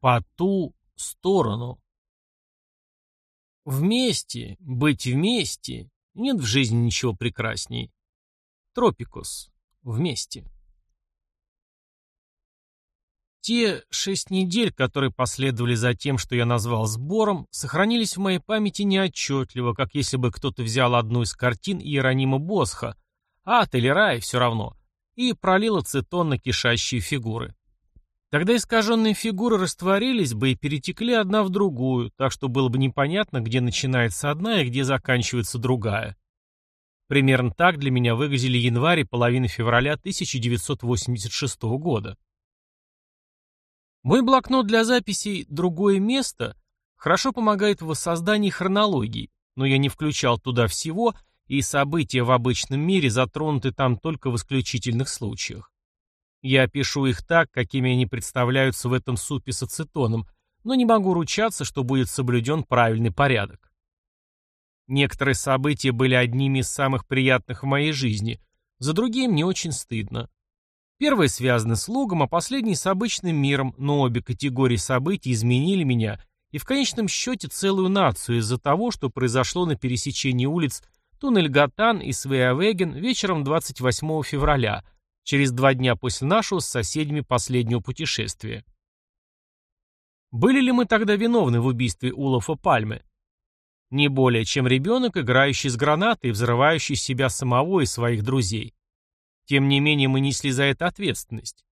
По ту сторону. Вместе, быть вместе, нет в жизни ничего прекрасней. Тропикус. Вместе. Те шесть недель, которые последовали за тем, что я назвал сбором, сохранились в моей памяти неотчетливо, как если бы кто-то взял одну из картин Иеронима Босха, а или рай, все равно, и пролил ацетон на кишащие фигуры. Тогда искаженные фигуры растворились бы и перетекли одна в другую, так что было бы непонятно, где начинается одна и где заканчивается другая. Примерно так для меня выглядели январь и половина февраля 1986 года. Мой блокнот для записей «Другое место» хорошо помогает в воссоздании хронологии, но я не включал туда всего, и события в обычном мире затронуты там только в исключительных случаях. Я пишу их так, какими они представляются в этом супе с ацетоном, но не могу ручаться, что будет соблюден правильный порядок. Некоторые события были одними из самых приятных в моей жизни, за другие мне очень стыдно. Первые связаны с лугом, а последние с обычным миром, но обе категории событий изменили меня и в конечном счете целую нацию из-за того, что произошло на пересечении улиц Туннель-Гатан и Свеавеген вечером 28 февраля – через два дня после нашего с соседями последнего путешествия. Были ли мы тогда виновны в убийстве Улафа Пальмы? Не более, чем ребенок, играющий с гранатой и взрывающий себя самого и своих друзей. Тем не менее, мы несли за это ответственность.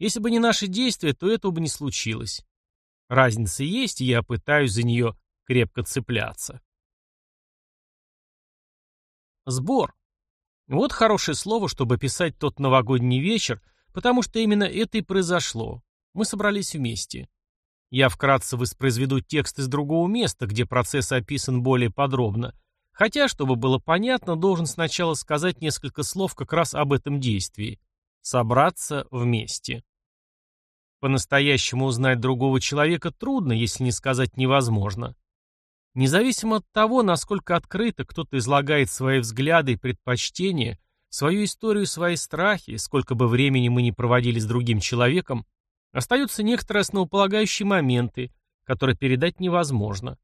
Если бы не наши действия, то этого бы не случилось. Разница есть, и я пытаюсь за нее крепко цепляться. Сбор. Вот хорошее слово, чтобы писать тот новогодний вечер, потому что именно это и произошло. Мы собрались вместе. Я вкратце воспроизведу текст из другого места, где процесс описан более подробно, хотя, чтобы было понятно, должен сначала сказать несколько слов как раз об этом действии. Собраться вместе. По-настоящему узнать другого человека трудно, если не сказать невозможно. Независимо от того, насколько открыто кто-то излагает свои взгляды и предпочтения, свою историю свои страхи, сколько бы времени мы ни проводили с другим человеком, остаются некоторые основополагающие моменты, которые передать невозможно.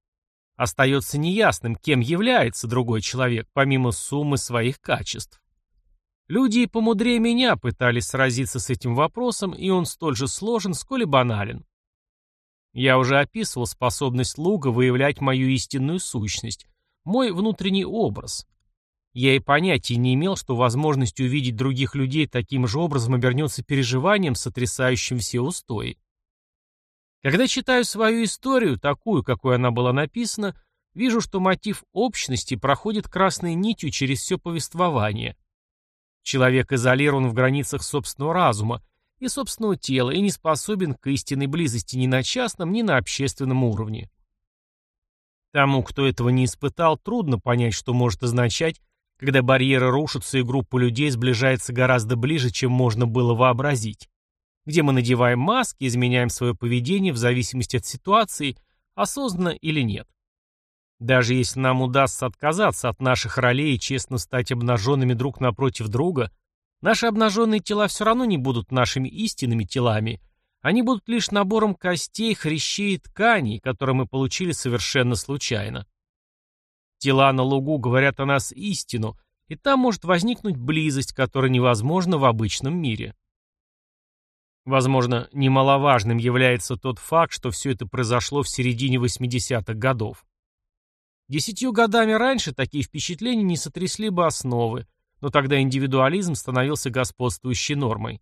Остается неясным, кем является другой человек, помимо суммы своих качеств. Люди и помудрее меня пытались сразиться с этим вопросом, и он столь же сложен, сколь и банален. Я уже описывал способность луга выявлять мою истинную сущность, мой внутренний образ. Я и понятия не имел, что возможность увидеть других людей таким же образом обернется переживанием, сотрясающим все устои. Когда читаю свою историю, такую, какой она была написана, вижу, что мотив общности проходит красной нитью через все повествование. Человек изолирован в границах собственного разума, и собственного тела и не способен к истинной близости ни на частном, ни на общественном уровне. Тому, кто этого не испытал, трудно понять, что может означать, когда барьеры рушатся и группа людей сближается гораздо ближе, чем можно было вообразить, где мы надеваем маски, изменяем свое поведение в зависимости от ситуации, осознанно или нет. Даже если нам удастся отказаться от наших ролей и честно стать обнаженными друг напротив друга – Наши обнаженные тела все равно не будут нашими истинными телами. Они будут лишь набором костей, хрящей и тканей, которые мы получили совершенно случайно. Тела на лугу говорят о нас истину, и там может возникнуть близость, которая невозможна в обычном мире. Возможно, немаловажным является тот факт, что все это произошло в середине 80-х годов. Десятью годами раньше такие впечатления не сотрясли бы основы, но тогда индивидуализм становился господствующей нормой.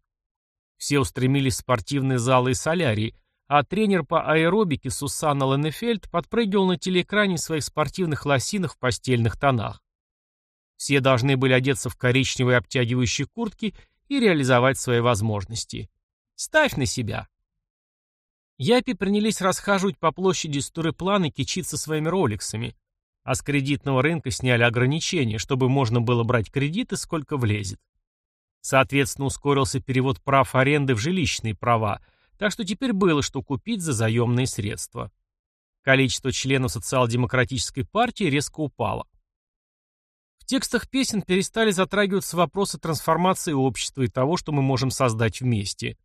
Все устремились в спортивные залы и солярии, а тренер по аэробике Сусанна Ленефельд подпрыгивал на телеэкране своих спортивных лосинах в постельных тонах. Все должны были одеться в коричневые обтягивающие куртки и реализовать свои возможности. Ставь на себя. Япи принялись расхаживать по площади Стурыплан и кичиться своими роликсами. А с кредитного рынка сняли ограничения, чтобы можно было брать кредиты, сколько влезет. Соответственно, ускорился перевод прав аренды в жилищные права, так что теперь было что купить за заемные средства. Количество членов социал-демократической партии резко упало. В текстах песен перестали затрагиваться вопросы трансформации общества и того, что мы можем создать вместе.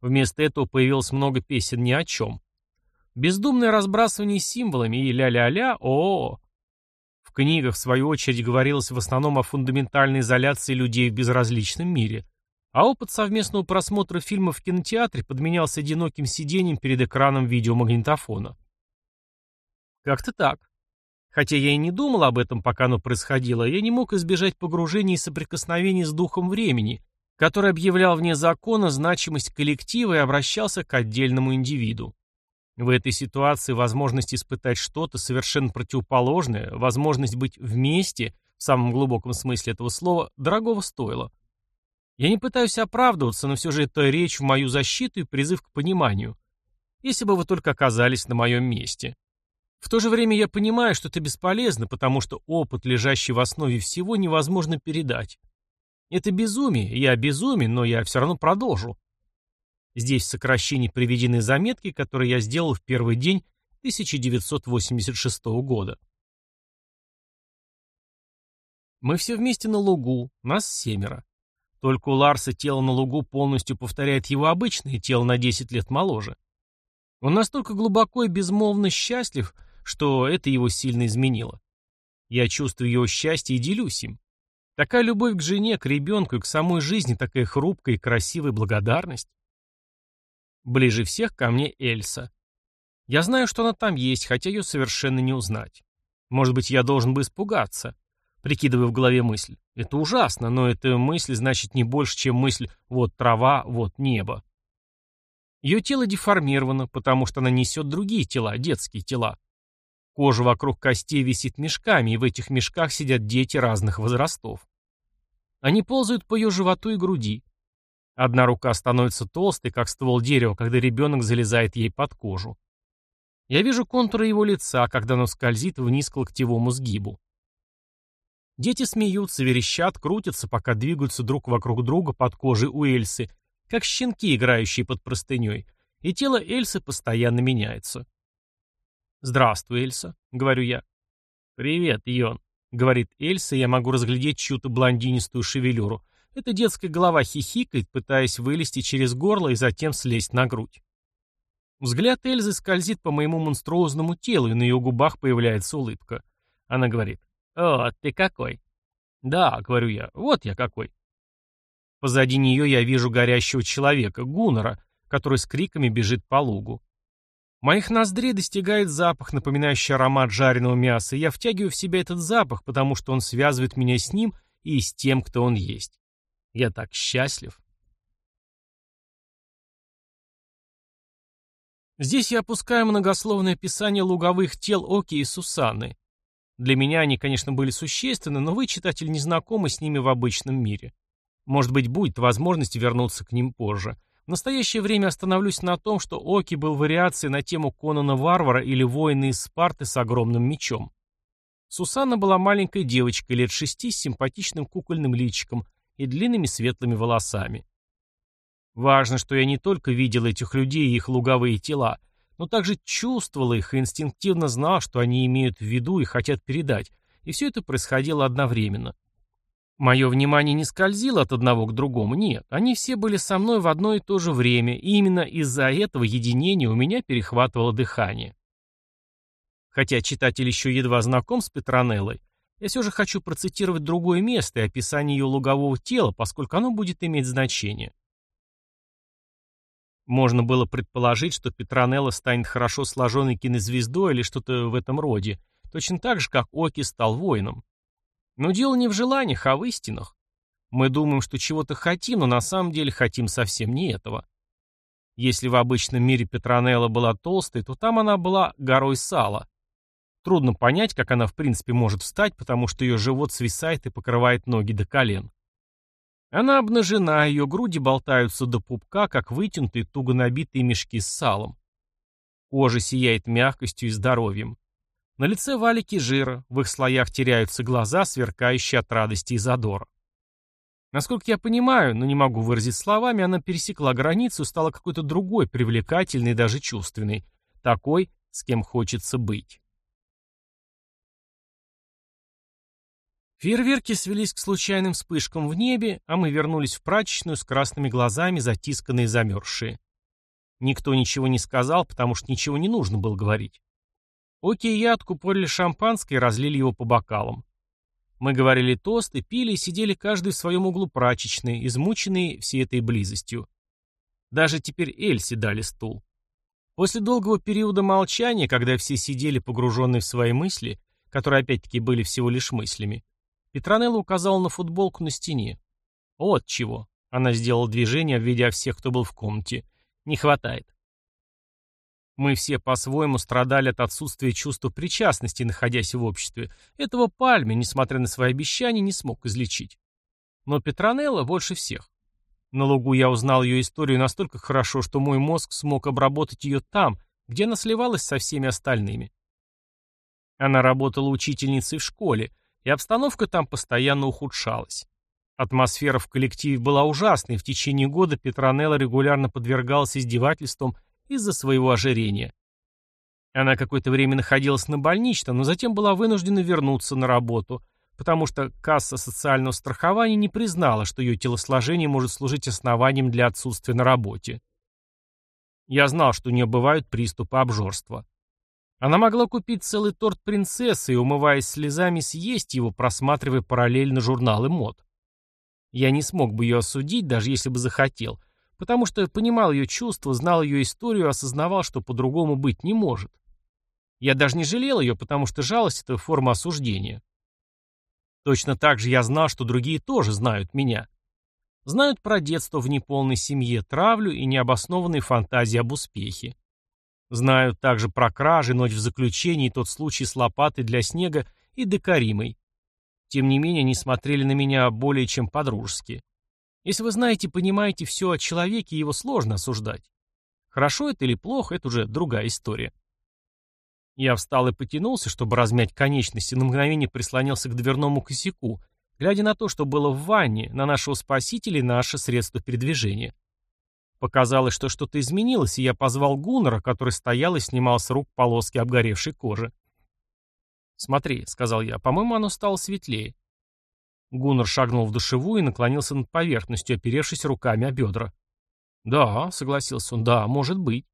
Вместо этого появилось много песен ни о чем. Бездумное разбрасывание символами и ля-ля-ля, о, -о, -о. В книгах, в свою очередь, говорилось в основном о фундаментальной изоляции людей в безразличном мире, а опыт совместного просмотра фильма в кинотеатре подменялся одиноким сидением перед экраном видеомагнитофона. Как-то так. Хотя я и не думал об этом, пока оно происходило, я не мог избежать погружения и соприкосновений с духом времени, который объявлял вне закона значимость коллектива и обращался к отдельному индивиду. В этой ситуации возможность испытать что-то совершенно противоположное, возможность быть вместе, в самом глубоком смысле этого слова, дорогого стоило. Я не пытаюсь оправдываться, но все же это речь в мою защиту и призыв к пониманию. Если бы вы только оказались на моем месте. В то же время я понимаю, что это бесполезно, потому что опыт, лежащий в основе всего, невозможно передать. Это безумие, я безумен, но я все равно продолжу. Здесь в сокращении приведены заметки, которые я сделал в первый день 1986 года. Мы все вместе на лугу, нас семеро. Только у Ларса тело на лугу полностью повторяет его обычное тело на 10 лет моложе. Он настолько глубоко и безмолвно счастлив, что это его сильно изменило. Я чувствую его счастье и делюсь им. Такая любовь к жене, к ребенку и к самой жизни, такая хрупкая и красивая благодарность. Ближе всех ко мне Эльса. Я знаю, что она там есть, хотя ее совершенно не узнать. Может быть, я должен бы испугаться. Прикидываю в голове мысль. Это ужасно, но эта мысль значит не больше, чем мысль «вот трава, вот небо». Ее тело деформировано, потому что она несет другие тела, детские тела. Кожа вокруг костей висит мешками, и в этих мешках сидят дети разных возрастов. Они ползают по ее животу и груди. Одна рука становится толстой, как ствол дерева, когда ребенок залезает ей под кожу. Я вижу контуры его лица, когда оно скользит вниз к локтевому сгибу. Дети смеются, верещат, крутятся, пока двигаются друг вокруг друга под кожей у Эльсы, как щенки, играющие под простыней, и тело Эльсы постоянно меняется. «Здравствуй, Эльса», — говорю я. «Привет, Йон», — говорит Эльса, я могу разглядеть чью-то блондинистую шевелюру. Эта детская голова хихикает, пытаясь вылезти через горло и затем слезть на грудь. Взгляд Эльзы скользит по моему монструозному телу, и на ее губах появляется улыбка. Она говорит, «О, ты какой!» «Да», — говорю я, — «вот я какой». Позади нее я вижу горящего человека, Гуннера, который с криками бежит по лугу. Моих ноздрей достигает запах, напоминающий аромат жареного мяса, и я втягиваю в себя этот запах, потому что он связывает меня с ним и с тем, кто он есть. Я так счастлив. Здесь я опускаю многословное описание луговых тел Оки и Сусанны. Для меня они, конечно, были существенны, но вы, читатель, не знакомы с ними в обычном мире. Может быть, будет возможность вернуться к ним позже. В настоящее время остановлюсь на том, что Оки был вариацией на тему Конана Варвара или воина из Спарты с огромным мечом. Сусанна была маленькой девочкой лет шести с симпатичным кукольным личиком и длинными светлыми волосами. Важно, что я не только видел этих людей и их луговые тела, но также чувствовал их и инстинктивно знал, что они имеют в виду и хотят передать, и все это происходило одновременно. Мое внимание не скользило от одного к другому, нет, они все были со мной в одно и то же время, и именно из-за этого единения у меня перехватывало дыхание. Хотя читатель еще едва знаком с Петронеллой, я все же хочу процитировать другое место и описание ее лугового тела, поскольку оно будет иметь значение. Можно было предположить, что Петронелла станет хорошо сложенной кинозвездой или что-то в этом роде, точно так же, как Оки стал воином. Но дело не в желаниях, а в истинах. Мы думаем, что чего-то хотим, но на самом деле хотим совсем не этого. Если в обычном мире Петронелла была толстой, то там она была горой сала. Трудно понять, как она в принципе может встать, потому что ее живот свисает и покрывает ноги до колен. Она обнажена, ее груди болтаются до пупка, как вытянутые, туго набитые мешки с салом. Кожа сияет мягкостью и здоровьем. На лице валики жира, в их слоях теряются глаза, сверкающие от радости и задора. Насколько я понимаю, но не могу выразить словами, она пересекла границу стала какой-то другой, привлекательной и даже чувственной. Такой, с кем хочется быть. Фейерверки свелись к случайным вспышкам в небе, а мы вернулись в прачечную с красными глазами, затисканные и замерзшие. Никто ничего не сказал, потому что ничего не нужно было говорить. Окей, я откупорили шампанское и разлили его по бокалам. Мы говорили тосты, пили и сидели каждый в своем углу прачечной, измученные всей этой близостью. Даже теперь Эльси дали стул. После долгого периода молчания, когда все сидели погруженные в свои мысли, которые опять-таки были всего лишь мыслями, Петронелла указала на футболку на стене. «Вот чего». Она сделала движение, обведя всех, кто был в комнате. «Не хватает». Мы все по-своему страдали от отсутствия чувства причастности, находясь в обществе. Этого Пальме, несмотря на свои обещания, не смог излечить. Но Петронелла больше всех. На лугу я узнал ее историю настолько хорошо, что мой мозг смог обработать ее там, где она сливалась со всеми остальными. Она работала учительницей в школе, и обстановка там постоянно ухудшалась. Атмосфера в коллективе была ужасной, и в течение года Петронелла регулярно подвергалась издевательствам из-за своего ожирения. Она какое-то время находилась на больничном, но затем была вынуждена вернуться на работу, потому что касса социального страхования не признала, что ее телосложение может служить основанием для отсутствия на работе. Я знал, что у нее бывают приступы обжорства. Она могла купить целый торт принцессы и, умываясь слезами, съесть его, просматривая параллельно журналы мод. Я не смог бы ее осудить, даже если бы захотел, потому что понимал ее чувства, знал ее историю, осознавал, что по-другому быть не может. Я даже не жалел ее, потому что жалость — это форма осуждения. Точно так же я знал, что другие тоже знают меня. Знают про детство в неполной семье, травлю и необоснованные фантазии об успехе. Знают также про кражи, ночь в заключении, тот случай с лопатой для снега и декоримой. Тем не менее, они смотрели на меня более чем по-дружески. Если вы знаете, понимаете все о человеке, его сложно осуждать. Хорошо это или плохо, это уже другая история. Я встал и потянулся, чтобы размять конечности, на мгновение прислонился к дверному косяку, глядя на то, что было в ванне, на нашего спасителя и наше средство передвижения. Показалось, что что-то изменилось, и я позвал Гуннера, который стоял и снимал с рук полоски обгоревшей кожи. «Смотри», — сказал я, — «по-моему, оно стало светлее». Гуннер шагнул в душевую и наклонился над поверхностью, оперевшись руками о бедра. «Да», — согласился он, — «да, может быть».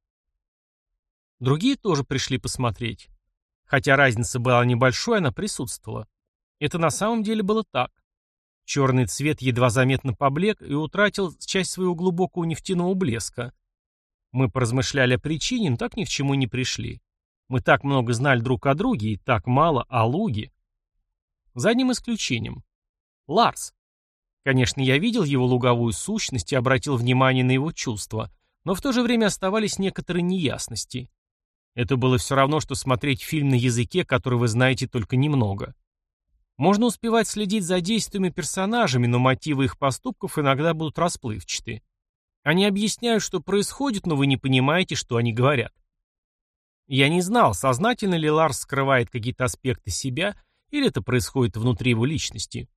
Другие тоже пришли посмотреть. Хотя разница была небольшой, она присутствовала. Это на самом деле было так. Черный цвет едва заметно поблек и утратил часть своего глубокого нефтяного блеска. Мы поразмышляли о причине, но так ни к чему не пришли. Мы так много знали друг о друге и так мало о Луге. За одним исключением. Ларс. Конечно, я видел его луговую сущность и обратил внимание на его чувства, но в то же время оставались некоторые неясности. Это было все равно, что смотреть фильм на языке, который вы знаете только немного. Можно успевать следить за действиями персонажами, но мотивы их поступков иногда будут расплывчаты. Они объясняют, что происходит, но вы не понимаете, что они говорят. Я не знал, сознательно ли Ларс скрывает какие-то аспекты себя, или это происходит внутри его личности.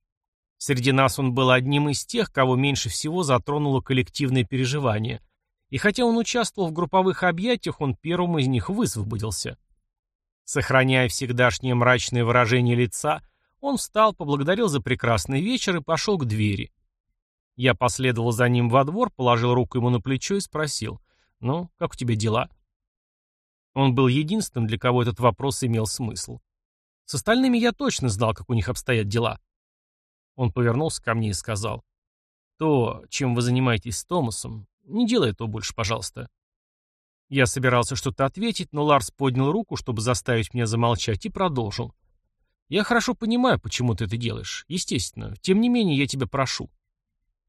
Среди нас он был одним из тех, кого меньше всего затронуло коллективное переживание – и хотя он участвовал в групповых объятиях, он первым из них высвободился. Сохраняя всегдашнее мрачное выражение лица, он встал, поблагодарил за прекрасный вечер и пошел к двери. Я последовал за ним во двор, положил руку ему на плечо и спросил, «Ну, как у тебя дела?» Он был единственным, для кого этот вопрос имел смысл. С остальными я точно знал, как у них обстоят дела. Он повернулся ко мне и сказал, «То, чем вы занимаетесь с Томасом, не делай этого больше, пожалуйста». Я собирался что-то ответить, но Ларс поднял руку, чтобы заставить меня замолчать, и продолжил. «Я хорошо понимаю, почему ты это делаешь. Естественно. Тем не менее, я тебя прошу.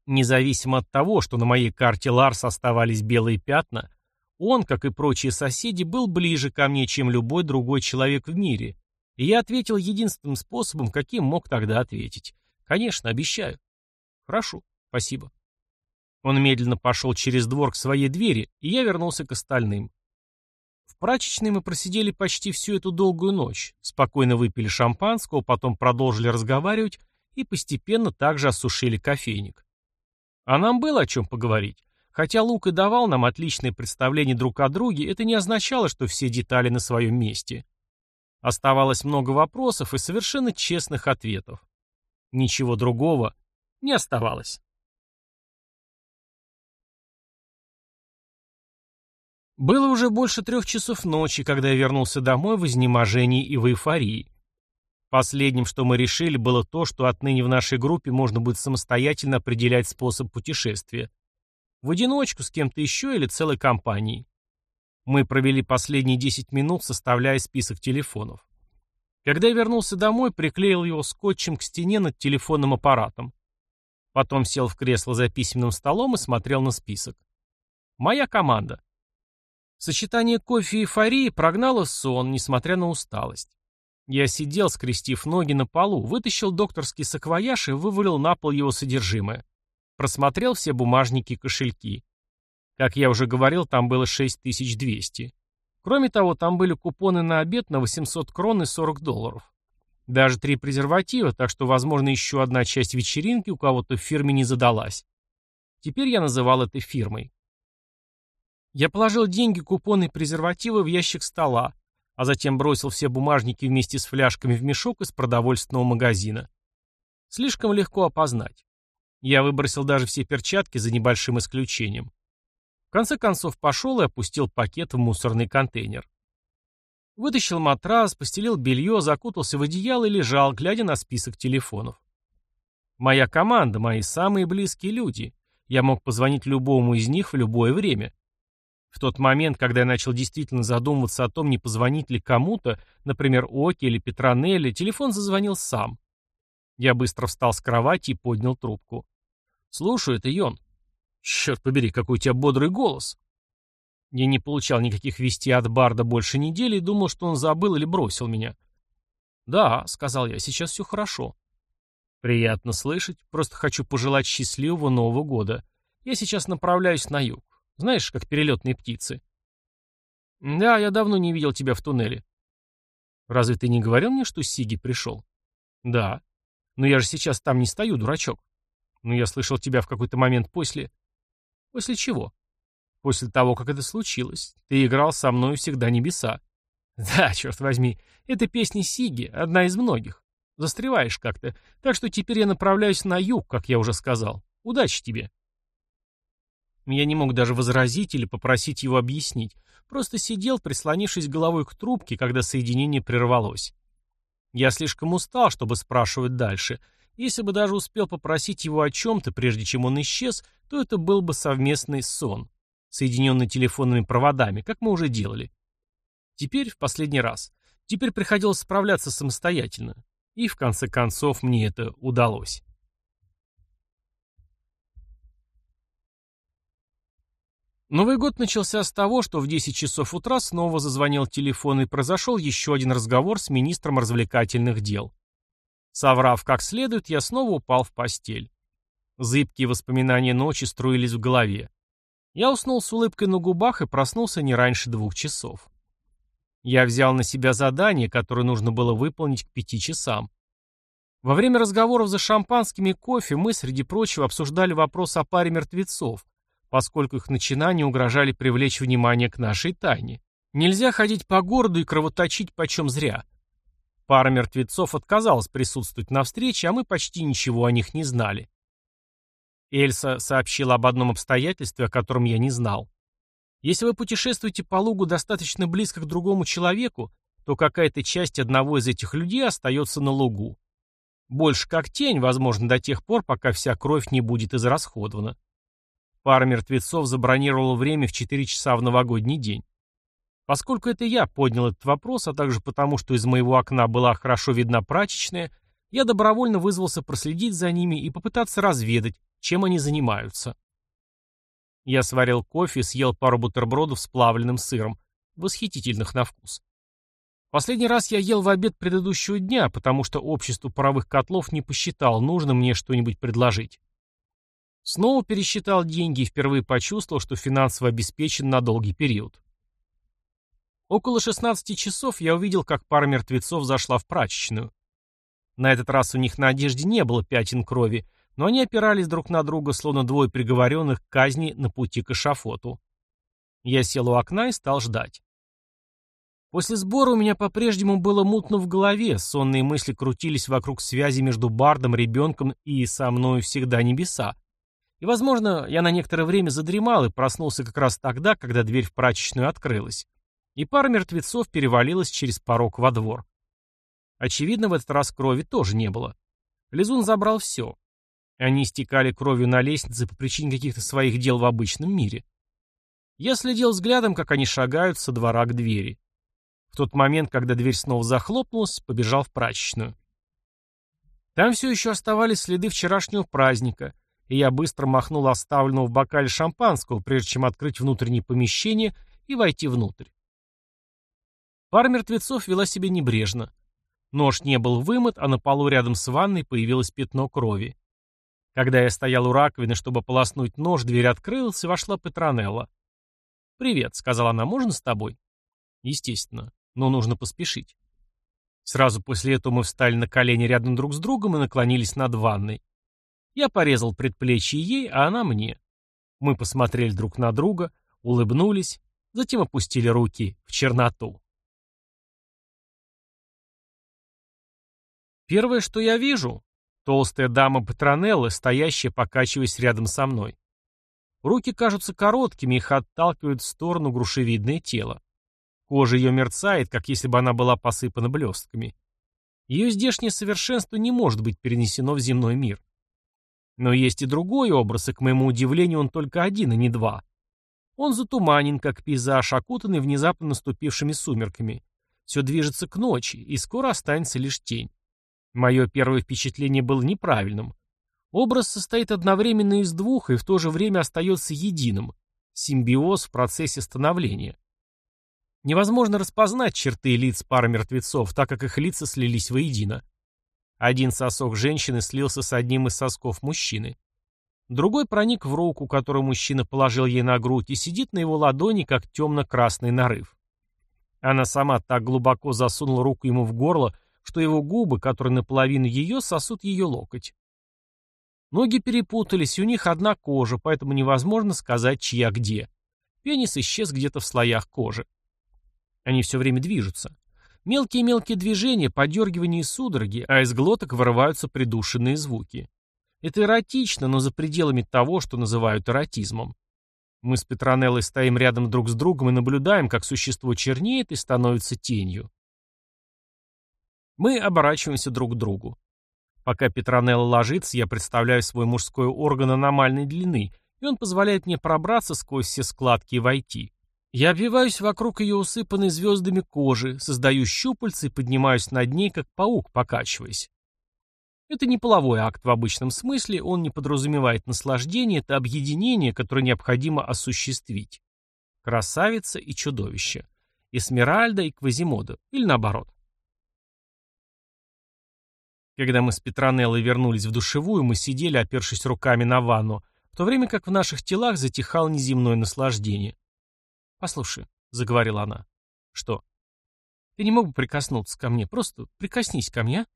Независимо от того, что на моей карте Ларс оставались белые пятна, он, как и прочие соседи, был ближе ко мне, чем любой другой человек в мире. И я ответил единственным способом, каким мог тогда ответить. Конечно, обещаю. Хорошо, спасибо. Он медленно пошел через двор к своей двери, и я вернулся к остальным. Прачечной мы просидели почти всю эту долгую ночь, спокойно выпили шампанского, потом продолжили разговаривать и постепенно также осушили кофейник. А нам было о чем поговорить. Хотя Лук и давал нам отличное представление друг о друге, это не означало, что все детали на своем месте. Оставалось много вопросов и совершенно честных ответов. Ничего другого не оставалось. Было уже больше трех часов ночи, когда я вернулся домой в изнеможении и в эйфории. Последним, что мы решили, было то, что отныне в нашей группе можно будет самостоятельно определять способ путешествия. В одиночку, с кем-то еще или целой компанией. Мы провели последние 10 минут, составляя список телефонов. Когда я вернулся домой, приклеил его скотчем к стене над телефонным аппаратом. Потом сел в кресло за письменным столом и смотрел на список. Моя команда. Сочетание кофе и эйфории прогнало сон, несмотря на усталость. Я сидел, скрестив ноги на полу, вытащил докторский саквояж и вывалил на пол его содержимое. Просмотрел все бумажники и кошельки. Как я уже говорил, там было 6200. Кроме того, там были купоны на обед на 800 крон и 40 долларов. Даже три презерватива, так что, возможно, еще одна часть вечеринки у кого-то в фирме не задалась. Теперь я называл это фирмой. Я положил деньги, купоны и презервативы в ящик стола, а затем бросил все бумажники вместе с фляжками в мешок из продовольственного магазина. Слишком легко опознать. Я выбросил даже все перчатки за небольшим исключением. В конце концов пошел и опустил пакет в мусорный контейнер. Вытащил матрас, постелил белье, закутался в одеяло и лежал, глядя на список телефонов. Моя команда, мои самые близкие люди. Я мог позвонить любому из них в любое время. В тот момент, когда я начал действительно задумываться о том, не позвонить ли кому-то, например, Оке или Петронелли, телефон зазвонил сам. Я быстро встал с кровати и поднял трубку. «Слушаю, это Йон». «Черт побери, какой у тебя бодрый голос». Я не получал никаких вестей от Барда больше недели и думал, что он забыл или бросил меня. «Да», — сказал я, — «сейчас все хорошо». «Приятно слышать. Просто хочу пожелать счастливого Нового года. Я сейчас направляюсь на юг. Знаешь, как перелетные птицы. Да, я давно не видел тебя в туннеле. Разве ты не говорил мне, что Сиги пришел? Да. Но я же сейчас там не стою, дурачок. Но я слышал тебя в какой-то момент после... После чего? После того, как это случилось. Ты играл со мной всегда небеса. Да, черт возьми, это песня Сиги, одна из многих. Застреваешь как-то. Так что теперь я направляюсь на юг, как я уже сказал. Удачи тебе. Я не мог даже возразить или попросить его объяснить. Просто сидел, прислонившись головой к трубке, когда соединение прервалось. Я слишком устал, чтобы спрашивать дальше. Если бы даже успел попросить его о чем-то, прежде чем он исчез, то это был бы совместный сон, соединенный телефонными проводами, как мы уже делали. Теперь в последний раз. Теперь приходилось справляться самостоятельно. И в конце концов мне это удалось. Новый год начался с того, что в 10 часов утра снова зазвонил телефон и произошел еще один разговор с министром развлекательных дел. Соврав как следует, я снова упал в постель. Зыбкие воспоминания ночи струились в голове. Я уснул с улыбкой на губах и проснулся не раньше двух часов. Я взял на себя задание, которое нужно было выполнить к пяти часам. Во время разговоров за шампанским и кофе мы, среди прочего, обсуждали вопрос о паре мертвецов, поскольку их начинания угрожали привлечь внимание к нашей тайне. Нельзя ходить по городу и кровоточить почем зря. Пара мертвецов отказалась присутствовать на встрече, а мы почти ничего о них не знали. Эльса сообщила об одном обстоятельстве, о котором я не знал. Если вы путешествуете по лугу достаточно близко к другому человеку, то какая-то часть одного из этих людей остается на лугу. Больше как тень, возможно, до тех пор, пока вся кровь не будет израсходована. Пара мертвецов забронировала время в 4 часа в новогодний день. Поскольку это я поднял этот вопрос, а также потому, что из моего окна была хорошо видна прачечная, я добровольно вызвался проследить за ними и попытаться разведать, чем они занимаются. Я сварил кофе и съел пару бутербродов с плавленным сыром, восхитительных на вкус. Последний раз я ел в обед предыдущего дня, потому что общество паровых котлов не посчитал нужным мне что-нибудь предложить. Снова пересчитал деньги и впервые почувствовал, что финансово обеспечен на долгий период. Около 16 часов я увидел, как пара мертвецов зашла в прачечную. На этот раз у них на одежде не было пятен крови, но они опирались друг на друга, словно двое приговоренных к казни на пути к эшафоту. Я сел у окна и стал ждать. После сбора у меня по-прежнему было мутно в голове, сонные мысли крутились вокруг связи между Бардом, ребенком и со мной всегда небеса. И, возможно, я на некоторое время задремал и проснулся как раз тогда, когда дверь в прачечную открылась, и пара мертвецов перевалилась через порог во двор. Очевидно, в этот раз крови тоже не было. Лизун забрал все. Они истекали кровью на лестнице по причине каких-то своих дел в обычном мире. Я следил взглядом, как они шагают со двора к двери. В тот момент, когда дверь снова захлопнулась, побежал в прачечную. Там все еще оставались следы вчерашнего праздника, и я быстро махнул оставленного в бокале шампанского, прежде чем открыть внутреннее помещение и войти внутрь. Пара мертвецов вела себя небрежно. Нож не был вымыт, а на полу рядом с ванной появилось пятно крови. Когда я стоял у раковины, чтобы полоснуть нож, дверь открылась, и вошла Петронелла. «Привет», — сказала она, — «можно с тобой?» «Естественно, но нужно поспешить». Сразу после этого мы встали на колени рядом друг с другом и наклонились над ванной. Я порезал предплечье ей, а она мне. Мы посмотрели друг на друга, улыбнулись, затем опустили руки в черноту. Первое, что я вижу, толстая дама Патронеллы, стоящая, покачиваясь рядом со мной. Руки кажутся короткими, их отталкивает в сторону грушевидное тело. Кожа ее мерцает, как если бы она была посыпана блестками. Ее здешнее совершенство не может быть перенесено в земной мир. Но есть и другой образ, и, к моему удивлению, он только один, а не два. Он затуманен, как пейзаж, окутанный внезапно наступившими сумерками. Все движется к ночи, и скоро останется лишь тень. Мое первое впечатление было неправильным. Образ состоит одновременно из двух и в то же время остается единым. Симбиоз в процессе становления. Невозможно распознать черты лиц пары мертвецов, так как их лица слились воедино. Один сосок женщины слился с одним из сосков мужчины. Другой проник в руку, которую мужчина положил ей на грудь, и сидит на его ладони, как темно-красный нарыв. Она сама так глубоко засунула руку ему в горло, что его губы, которые наполовину ее, сосут ее локоть. Ноги перепутались, и у них одна кожа, поэтому невозможно сказать, чья где. Пенис исчез где-то в слоях кожи. Они все время движутся. Мелкие-мелкие движения, подергивания и судороги, а из глоток вырываются придушенные звуки. Это эротично, но за пределами того, что называют эротизмом. Мы с Петронеллой стоим рядом друг с другом и наблюдаем, как существо чернеет и становится тенью. Мы оборачиваемся друг к другу. Пока Петронелла ложится, я представляю свой мужской орган аномальной длины, и он позволяет мне пробраться сквозь все складки и войти. Я обвиваюсь вокруг ее усыпанной звездами кожи, создаю щупальцы и поднимаюсь над ней, как паук, покачиваясь. Это не половой акт в обычном смысле, он не подразумевает наслаждение, это объединение, которое необходимо осуществить. Красавица и чудовище. Эсмеральда и Квазимода. Или наоборот. Когда мы с Петронеллой вернулись в душевую, мы сидели, опершись руками на ванну, в то время как в наших телах затихало неземное наслаждение. «Послушай», — заговорила она. «Что?» «Ты не мог бы прикоснуться ко мне? Просто прикоснись ко мне, а?»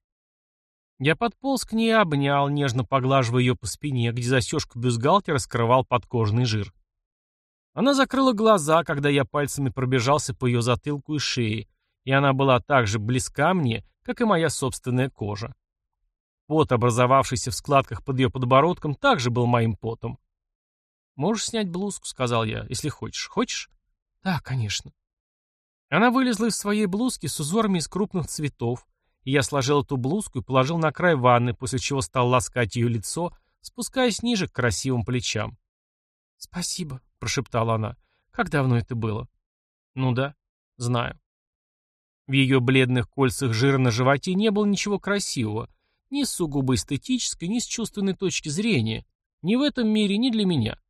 Я подполз к ней и обнял, нежно поглаживая ее по спине, где застежку бюстгальтера скрывал подкожный жир. Она закрыла глаза, когда я пальцами пробежался по ее затылку и шее, и она была так же близка мне, как и моя собственная кожа. Пот, образовавшийся в складках под ее подбородком, также был моим потом. «Можешь снять блузку», — сказал я, — «если хочешь. Хочешь?» «Да, конечно». Она вылезла из своей блузки с узорами из крупных цветов, и я сложил эту блузку и положил на край ванны, после чего стал ласкать ее лицо, спускаясь ниже к красивым плечам. «Спасибо», — прошептала она. «Как давно это было?» «Ну да, знаю». В ее бледных кольцах жира на животе не было ничего красивого, ни с сугубо эстетической, ни с чувственной точки зрения. Ни в этом мире, ни для меня.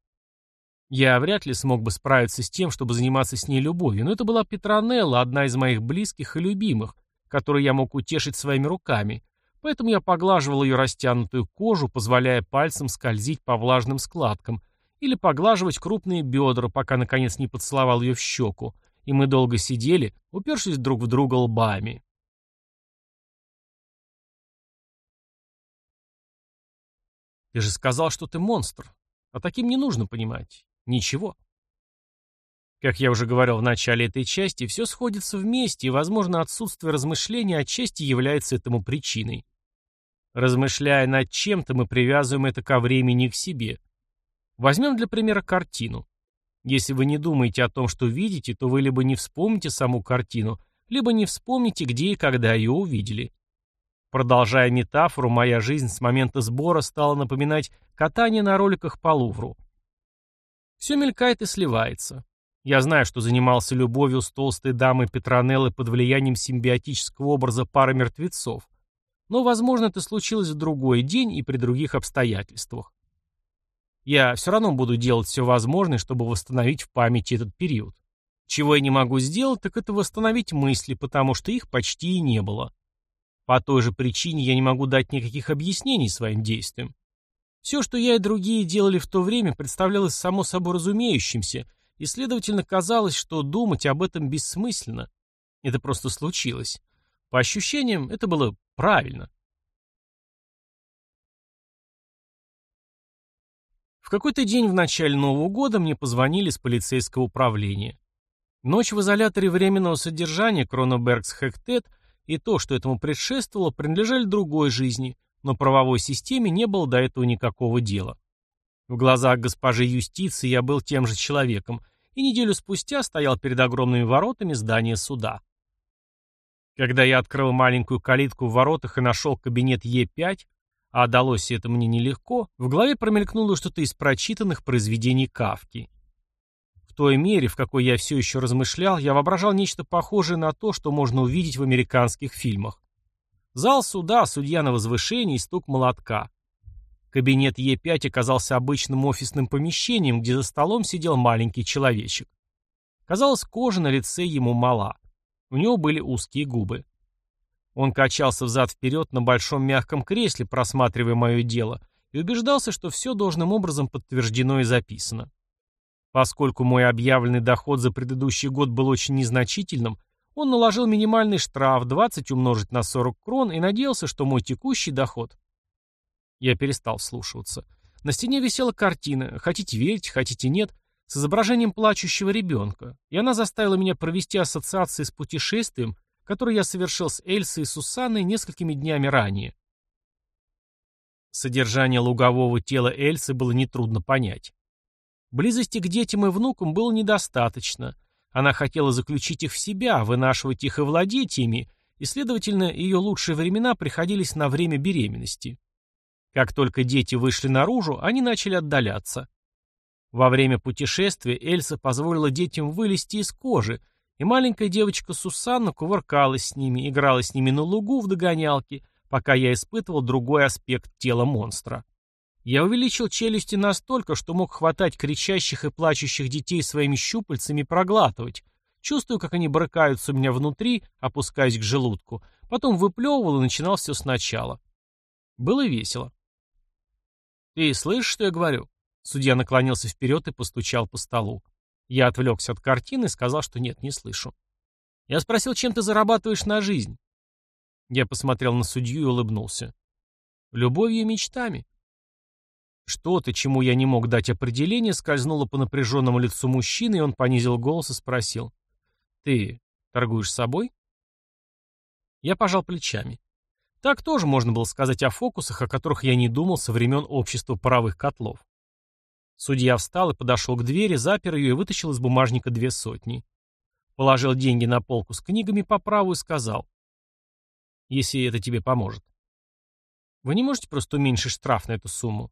Я вряд ли смог бы справиться с тем, чтобы заниматься с ней любовью, но это была Петронелла, одна из моих близких и любимых, которую я мог утешить своими руками, поэтому я поглаживал ее растянутую кожу, позволяя пальцам скользить по влажным складкам, или поглаживать крупные бедра, пока наконец не поцеловал ее в щеку, и мы долго сидели, упершись друг в друга лбами. Ты же сказал, что ты монстр. А таким не нужно понимать. Ничего. Как я уже говорил в начале этой части, все сходится вместе, и, возможно, отсутствие размышления отчасти является этому причиной. Размышляя над чем-то, мы привязываем это ко времени и к себе. Возьмем для примера картину. Если вы не думаете о том, что видите, то вы либо не вспомните саму картину, либо не вспомните, где и когда ее увидели. Продолжая метафору, моя жизнь с момента сбора стала напоминать катание на роликах по Лувру. Все мелькает и сливается. Я знаю, что занимался любовью с толстой дамой Петронеллы под влиянием симбиотического образа пары мертвецов. Но, возможно, это случилось в другой день и при других обстоятельствах. Я все равно буду делать все возможное, чтобы восстановить в памяти этот период. Чего я не могу сделать, так это восстановить мысли, потому что их почти и не было. По той же причине я не могу дать никаких объяснений своим действиям. Все, что я и другие делали в то время, представлялось само собой разумеющимся, и, следовательно, казалось, что думать об этом бессмысленно. Это просто случилось. По ощущениям, это было правильно. В какой-то день в начале Нового года мне позвонили с полицейского управления. Ночь в изоляторе временного содержания Кронобергс Хектет и то, что этому предшествовало, принадлежали другой жизни, но правовой системе не было до этого никакого дела. В глазах госпожи юстиции я был тем же человеком, и неделю спустя стоял перед огромными воротами здания суда. Когда я открыл маленькую калитку в воротах и нашел кабинет Е5, а далось это мне нелегко, в голове промелькнуло что-то из прочитанных произведений Кавки. В той мере, в какой я все еще размышлял, я воображал нечто похожее на то, что можно увидеть в американских фильмах. Зал суда, судья на возвышении и стук молотка. Кабинет Е5 оказался обычным офисным помещением, где за столом сидел маленький человечек. Казалось, кожа на лице ему мала. У него были узкие губы. Он качался взад-вперед на большом мягком кресле, просматривая мое дело, и убеждался, что все должным образом подтверждено и записано. Поскольку мой объявленный доход за предыдущий год был очень незначительным, он наложил минимальный штраф 20 умножить на 40 крон и надеялся, что мой текущий доход... Я перестал вслушиваться. На стене висела картина, хотите верить, хотите нет, с изображением плачущего ребенка, и она заставила меня провести ассоциации с путешествием, которое я совершил с Эльсой и Сусанной несколькими днями ранее. Содержание лугового тела Эльсы было нетрудно понять. Близости к детям и внукам было недостаточно. Она хотела заключить их в себя, вынашивать их и владеть ими, и, следовательно, ее лучшие времена приходились на время беременности. Как только дети вышли наружу, они начали отдаляться. Во время путешествия Эльса позволила детям вылезти из кожи, и маленькая девочка Сусанна кувыркалась с ними, играла с ними на лугу в догонялки, пока я испытывал другой аспект тела монстра. Я увеличил челюсти настолько, что мог хватать кричащих и плачущих детей своими щупальцами проглатывать. Чувствую, как они брыкаются у меня внутри, опускаясь к желудку. Потом выплевывал и начинал все сначала. Было весело. «Ты слышишь, что я говорю?» Судья наклонился вперед и постучал по столу. Я отвлекся от картины и сказал, что нет, не слышу. Я спросил, чем ты зарабатываешь на жизнь? Я посмотрел на судью и улыбнулся. Любовью и мечтами. Что-то, чему я не мог дать определение, скользнуло по напряженному лицу мужчины, и он понизил голос и спросил. «Ты торгуешь собой?» Я пожал плечами. Так тоже можно было сказать о фокусах, о которых я не думал со времен общества паровых котлов. Судья встал и подошел к двери, запер ее и вытащил из бумажника две сотни. Положил деньги на полку с книгами по праву и сказал. «Если это тебе поможет». «Вы не можете просто уменьшить штраф на эту сумму?»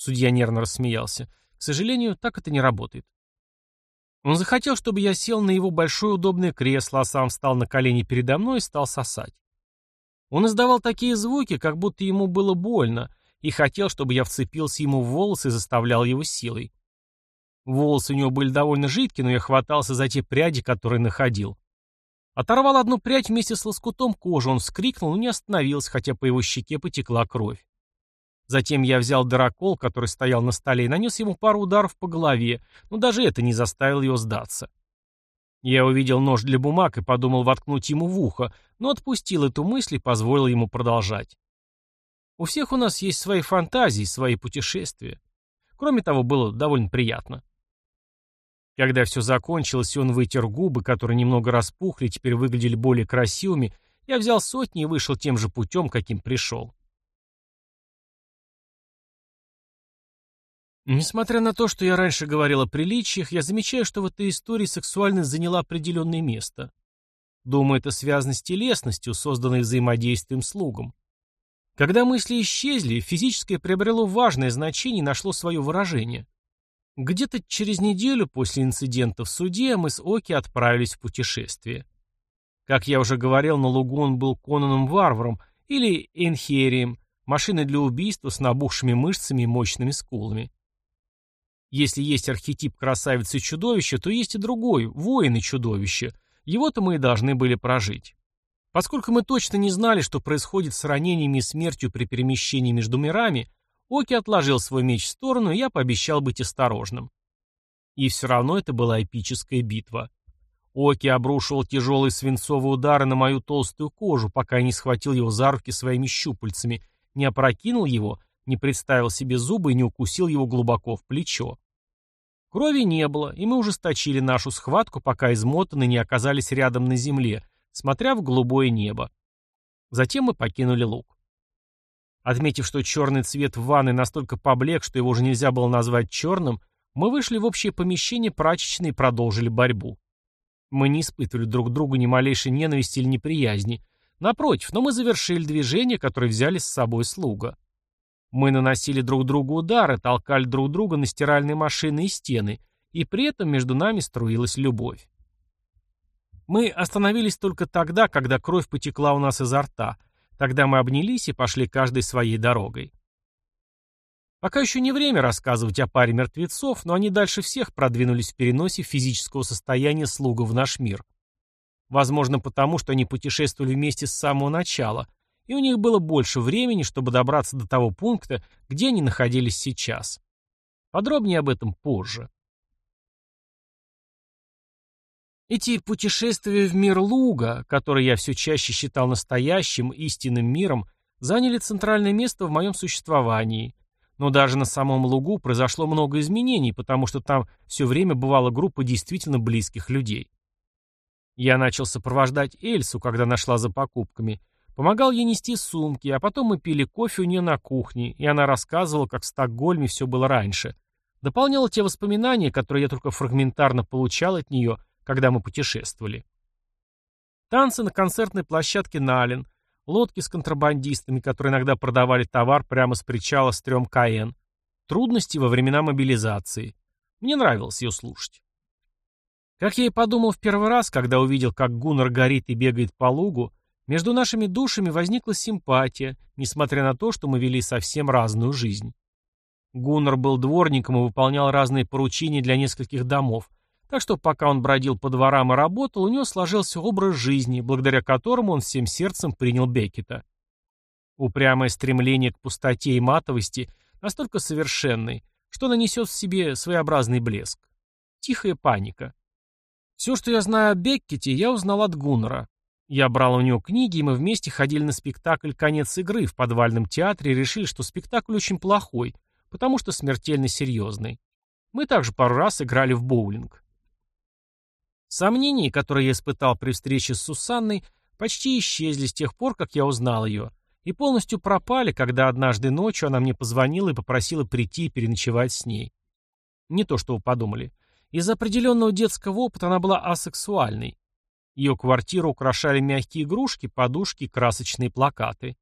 Судья нервно рассмеялся. К сожалению, так это не работает. Он захотел, чтобы я сел на его большое удобное кресло, а сам встал на колени передо мной и стал сосать. Он издавал такие звуки, как будто ему было больно, и хотел, чтобы я вцепился ему в волосы и заставлял его силой. Волосы у него были довольно жидкие, но я хватался за те пряди, которые находил. Оторвал одну прядь вместе с лоскутом кожи, он вскрикнул, но не остановился, хотя по его щеке потекла кровь. Затем я взял дырокол, который стоял на столе, и нанес ему пару ударов по голове, но даже это не заставило его сдаться. Я увидел нож для бумаг и подумал воткнуть ему в ухо, но отпустил эту мысль и позволил ему продолжать. У всех у нас есть свои фантазии, свои путешествия. Кроме того, было довольно приятно. Когда все закончилось, он вытер губы, которые немного распухли теперь выглядели более красивыми, я взял сотни и вышел тем же путем, каким пришел. Несмотря на то, что я раньше говорил о приличиях, я замечаю, что в этой истории сексуальность заняла определенное место. Думаю, это связано с телесностью, созданной взаимодействием с лугом. Когда мысли исчезли, физическое приобрело важное значение и нашло свое выражение. Где-то через неделю после инцидента в суде мы с Оки отправились в путешествие. Как я уже говорил, на лугу он был Конаном-варваром или Энхерием, машиной для убийства с набухшими мышцами и мощными скулами. Если есть архетип красавицы чудовища, то есть и другой, воин и чудовище. Его-то мы и должны были прожить. Поскольку мы точно не знали, что происходит с ранениями и смертью при перемещении между мирами, Оки отложил свой меч в сторону, и я пообещал быть осторожным. И все равно это была эпическая битва. Оки обрушивал тяжелые свинцовые удары на мою толстую кожу, пока я не схватил его за руки своими щупальцами, не опрокинул его, не представил себе зубы и не укусил его глубоко в плечо. Крови не было, и мы ужесточили нашу схватку, пока измотанные не оказались рядом на земле, смотря в голубое небо. Затем мы покинули луг. Отметив, что черный цвет в ванной настолько поблек, что его уже нельзя было назвать черным, мы вышли в общее помещение прачечной и продолжили борьбу. Мы не испытывали друг другу ни малейшей ненависти или неприязни. Напротив, но мы завершили движение, которое взяли с собой слуга. Мы наносили друг другу удары, толкали друг друга на стиральные машины и стены, и при этом между нами струилась любовь. Мы остановились только тогда, когда кровь потекла у нас изо рта — Тогда мы обнялись и пошли каждой своей дорогой. Пока еще не время рассказывать о паре мертвецов, но они дальше всех продвинулись в переносе физического состояния слуга в наш мир. Возможно, потому, что они путешествовали вместе с самого начала, и у них было больше времени, чтобы добраться до того пункта, где они находились сейчас. Подробнее об этом позже. Эти путешествия в мир Луга, который я все чаще считал настоящим, истинным миром, заняли центральное место в моем существовании. Но даже на самом Лугу произошло много изменений, потому что там все время бывала группа действительно близких людей. Я начал сопровождать Эльсу, когда нашла за покупками. Помогал ей нести сумки, а потом мы пили кофе у нее на кухне, и она рассказывала, как в Стокгольме все было раньше. Дополняла те воспоминания, которые я только фрагментарно получал от нее – когда мы путешествовали. Танцы на концертной площадке Нален, лодки с контрабандистами, которые иногда продавали товар прямо с причала стрём Каен, трудности во времена мобилизации. Мне нравилось ее слушать. Как я и подумал в первый раз, когда увидел, как Гуннар горит и бегает по лугу, между нашими душами возникла симпатия, несмотря на то, что мы вели совсем разную жизнь. Гуннар был дворником и выполнял разные поручения для нескольких домов, так что пока он бродил по дворам и работал, у него сложился образ жизни, благодаря которому он всем сердцем принял Беккета. Упрямое стремление к пустоте и матовости настолько совершенной, что нанесет в себе своеобразный блеск. Тихая паника. Все, что я знаю о Беккете, я узнал от Гуннера. Я брал у него книги, и мы вместе ходили на спектакль «Конец игры» в подвальном театре и решили, что спектакль очень плохой, потому что смертельно серьезный. Мы также пару раз играли в боулинг. Сомнения, которые я испытал при встрече с Сусанной, почти исчезли с тех пор, как я узнал ее, и полностью пропали, когда однажды ночью она мне позвонила и попросила прийти и переночевать с ней. Не то, что вы подумали. Из определенного детского опыта она была асексуальной. Ее квартиру украшали мягкие игрушки, подушки красочные плакаты.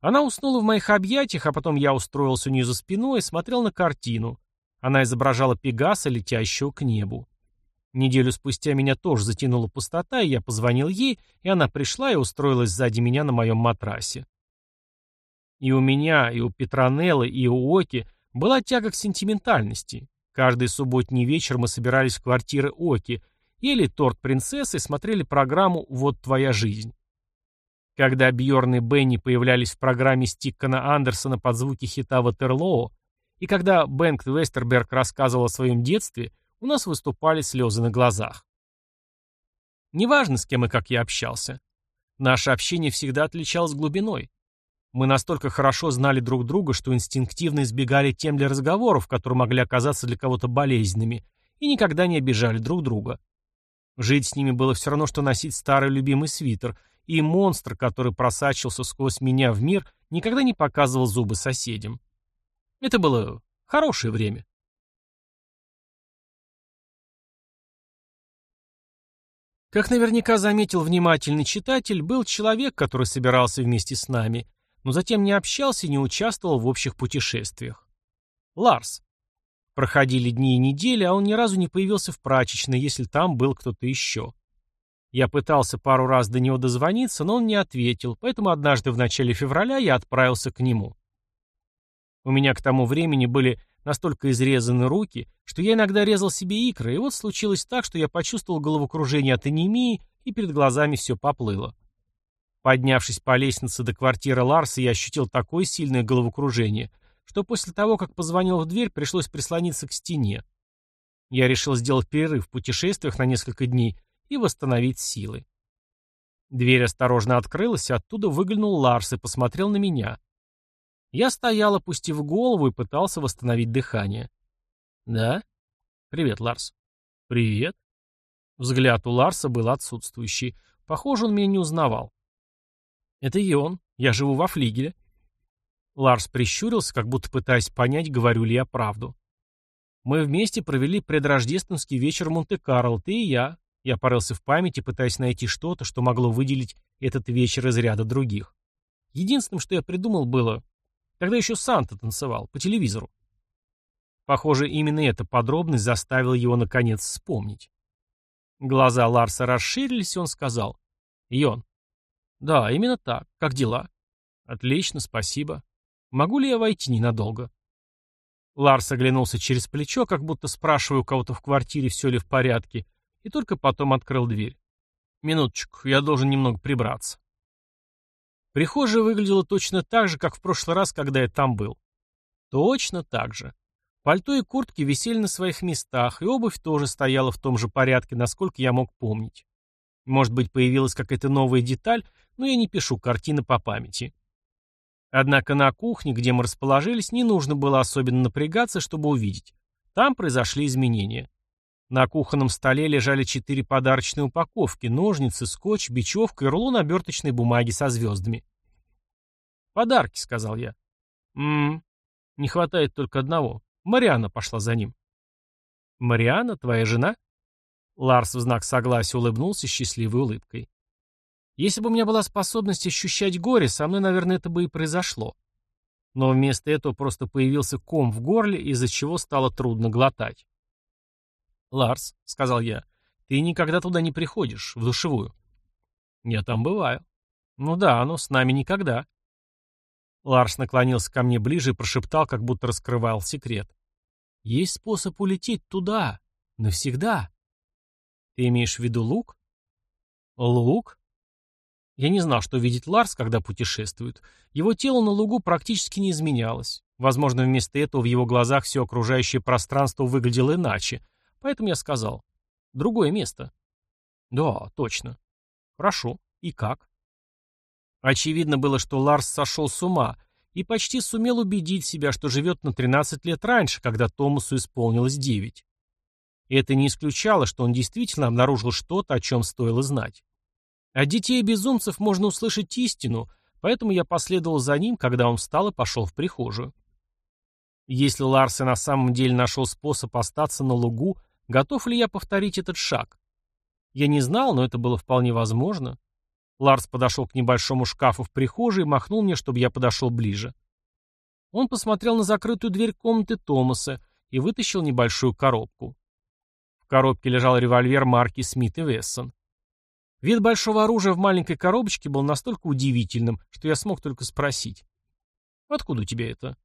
Она уснула в моих объятиях, а потом я устроился у нее за спиной и смотрел на картину. Она изображала Пегаса, летящего к небу. Неделю спустя меня тоже затянула пустота, и я позвонил ей, и она пришла и устроилась сзади меня на моем матрасе. И у меня, и у Петронеллы, и у Оки была тяга к сентиментальности. Каждый субботний вечер мы собирались в квартиры Оки, ели торт принцессы и смотрели программу «Вот твоя жизнь». Когда Бьорн и Бенни появлялись в программе Стиккана Андерсона под звуки хита Ватерлоо, и когда Бенкт Вестерберг рассказывал о своем детстве – у нас выступали слезы на глазах. Неважно, с кем и как я общался. Наше общение всегда отличалось глубиной. Мы настолько хорошо знали друг друга, что инстинктивно избегали тем для разговоров, которые могли оказаться для кого-то болезненными, и никогда не обижали друг друга. Жить с ними было все равно, что носить старый любимый свитер, и монстр, который просачивался сквозь меня в мир, никогда не показывал зубы соседям. Это было хорошее время. Как наверняка заметил внимательный читатель, был человек, который собирался вместе с нами, но затем не общался и не участвовал в общих путешествиях. Ларс. Проходили дни и недели, а он ни разу не появился в прачечной, если там был кто-то еще. Я пытался пару раз до него дозвониться, но он не ответил, поэтому однажды в начале февраля я отправился к нему. У меня к тому времени были настолько изрезаны руки, что я иногда резал себе икры, и вот случилось так, что я почувствовал головокружение от анемии, и перед глазами все поплыло. Поднявшись по лестнице до квартиры Ларса, я ощутил такое сильное головокружение, что после того, как позвонил в дверь, пришлось прислониться к стене. Я решил сделать перерыв в путешествиях на несколько дней и восстановить силы. Дверь осторожно открылась, и оттуда выглянул Ларс и посмотрел на меня. Я стоял, опустив голову, и пытался восстановить дыхание. «Да?» «Привет, Ларс». «Привет». Взгляд у Ларса был отсутствующий. Похоже, он меня не узнавал. «Это Йон. Я живу во флигеле». Ларс прищурился, как будто пытаясь понять, говорю ли я правду. «Мы вместе провели предрождественский вечер в Монте-Карло, ты и я». Я порылся в памяти, пытаясь найти что-то, что могло выделить этот вечер из ряда других. Единственным, что я придумал, было Тогда еще Санта танцевал, по телевизору. Похоже, именно эта подробность заставила его наконец вспомнить. Глаза Ларса расширились, и он сказал. «Йон». «Да, именно так. Как дела?» «Отлично, спасибо. Могу ли я войти ненадолго?» Ларс оглянулся через плечо, как будто спрашивая у кого-то в квартире, все ли в порядке, и только потом открыл дверь. «Минуточку, я должен немного прибраться». Прихожая выглядела точно так же, как в прошлый раз, когда я там был. Точно так же. Пальто и куртки висели на своих местах, и обувь тоже стояла в том же порядке, насколько я мог помнить. Может быть, появилась какая-то новая деталь, но я не пишу картины по памяти. Однако на кухне, где мы расположились, не нужно было особенно напрягаться, чтобы увидеть. Там произошли изменения. На кухонном столе лежали четыре подарочные упаковки, ножницы, скотч, бечевка и рулон оберточной бумаги со звездами. «Подарки», — сказал я. «Ммм, не хватает только одного. Мариана пошла за ним». «Мариана, твоя жена?» Ларс в знак согласия улыбнулся счастливой улыбкой. «Если бы у меня была способность ощущать горе, со мной, наверное, это бы и произошло. Но вместо этого просто появился ком в горле, из-за чего стало трудно глотать. «Ларс», — сказал я, — «ты никогда туда не приходишь, в душевую». «Я там бываю». «Ну да, но с нами никогда». Ларс наклонился ко мне ближе и прошептал, как будто раскрывал секрет. «Есть способ улететь туда. Навсегда». «Ты имеешь в виду лук?» «Лук?» Я не знал, что видит Ларс, когда путешествует. Его тело на лугу практически не изменялось. Возможно, вместо этого в его глазах все окружающее пространство выглядело иначе, Поэтому я сказал. Другое место. Да, точно. Хорошо. И как? Очевидно было, что Ларс сошел с ума и почти сумел убедить себя, что живет на 13 лет раньше, когда Томасу исполнилось 9. И это не исключало, что он действительно обнаружил что-то, о чем стоило знать. От детей безумцев можно услышать истину, поэтому я последовал за ним, когда он встал и пошел в прихожую. Если Ларс и на самом деле нашел способ остаться на лугу, Готов ли я повторить этот шаг? Я не знал, но это было вполне возможно. Ларс подошел к небольшому шкафу в прихожей и махнул мне, чтобы я подошел ближе. Он посмотрел на закрытую дверь комнаты Томаса и вытащил небольшую коробку. В коробке лежал револьвер марки Смит и Вессон. Вид большого оружия в маленькой коробочке был настолько удивительным, что я смог только спросить. «Откуда у тебя это?»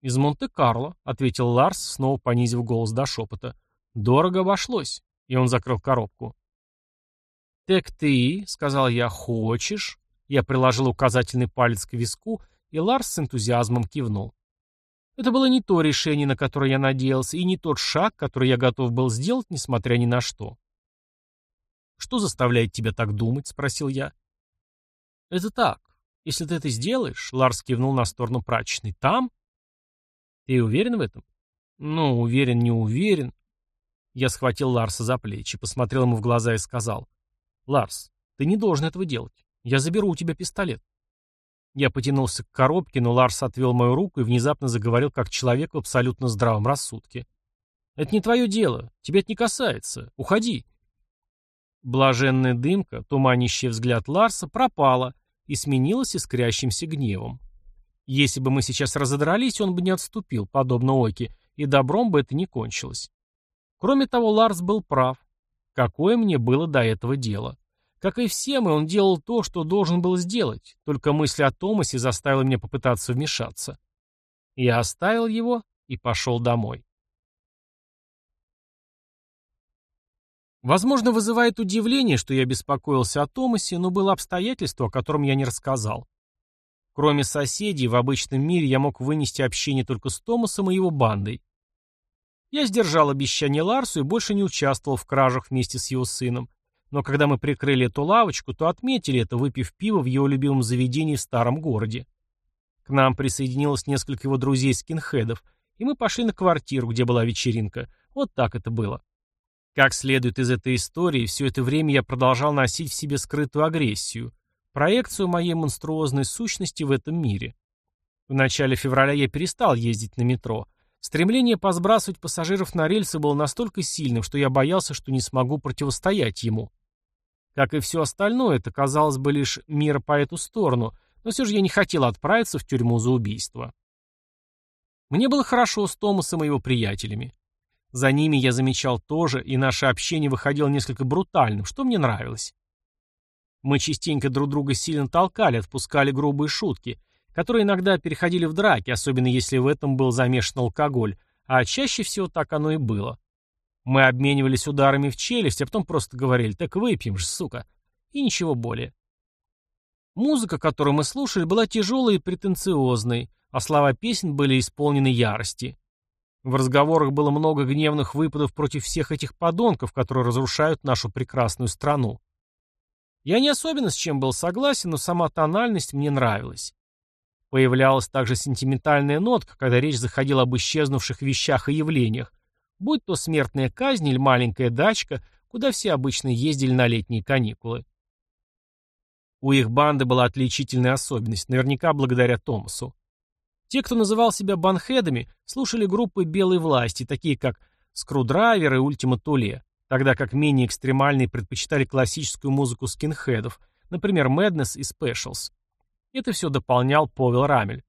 «Из Монте-Карло», — ответил Ларс, снова понизив голос до шепота. Дорого обошлось. И он закрыл коробку. «Так ты, — сказал я, — хочешь?» Я приложил указательный палец к виску, и Ларс с энтузиазмом кивнул. Это было не то решение, на которое я надеялся, и не тот шаг, который я готов был сделать, несмотря ни на что. «Что заставляет тебя так думать?» — спросил я. «Это так. Если ты это сделаешь...» — Ларс кивнул на сторону прачечной. «Там?» «Ты уверен в этом?» «Ну, уверен, не уверен. Я схватил Ларса за плечи, посмотрел ему в глаза и сказал. «Ларс, ты не должен этого делать. Я заберу у тебя пистолет». Я потянулся к коробке, но Ларс отвел мою руку и внезапно заговорил как человек в абсолютно здравом рассудке. «Это не твое дело. Тебя это не касается. Уходи». Блаженная дымка, туманящий взгляд Ларса, пропала и сменилась искрящимся гневом. Если бы мы сейчас разодрались, он бы не отступил, подобно Оке, и добром бы это не кончилось. Кроме того, Ларс был прав. Какое мне было до этого дело? Как и все мы, он делал то, что должен был сделать, только мысль о Томасе заставила меня попытаться вмешаться. Я оставил его и пошел домой. Возможно, вызывает удивление, что я беспокоился о Томасе, но было обстоятельство, о котором я не рассказал. Кроме соседей, в обычном мире я мог вынести общение только с Томасом и его бандой. Я сдержал обещание Ларсу и больше не участвовал в кражах вместе с его сыном. Но когда мы прикрыли эту лавочку, то отметили это, выпив пиво в его любимом заведении в старом городе. К нам присоединилось несколько его друзей-скинхедов, и мы пошли на квартиру, где была вечеринка. Вот так это было. Как следует из этой истории, все это время я продолжал носить в себе скрытую агрессию, проекцию моей монструозной сущности в этом мире. В начале февраля я перестал ездить на метро. Стремление посбрасывать пассажиров на рельсы было настолько сильным, что я боялся, что не смогу противостоять ему. Как и все остальное, это, казалось бы, лишь мир по эту сторону, но все же я не хотел отправиться в тюрьму за убийство. Мне было хорошо с Томасом и его приятелями. За ними я замечал тоже, и наше общение выходило несколько брутальным, что мне нравилось. Мы частенько друг друга сильно толкали, отпускали грубые шутки, которые иногда переходили в драки, особенно если в этом был замешан алкоголь, а чаще всего так оно и было. Мы обменивались ударами в челюсть, а потом просто говорили «так выпьем же, сука», и ничего более. Музыка, которую мы слушали, была тяжелой и претенциозной, а слова песен были исполнены ярости. В разговорах было много гневных выпадов против всех этих подонков, которые разрушают нашу прекрасную страну. Я не особенно с чем был согласен, но сама тональность мне нравилась. Появлялась также сентиментальная нотка, когда речь заходила об исчезнувших вещах и явлениях, будь то смертная казнь или маленькая дачка, куда все обычно ездили на летние каникулы. У их банды была отличительная особенность, наверняка благодаря Томасу. Те, кто называл себя банхедами, слушали группы белой власти, такие как Skrewdriver и Ultima Thule, тогда как менее экстремальные предпочитали классическую музыку скинхедов, например, Madness и Specials. Это все дополнял Повел Рамель.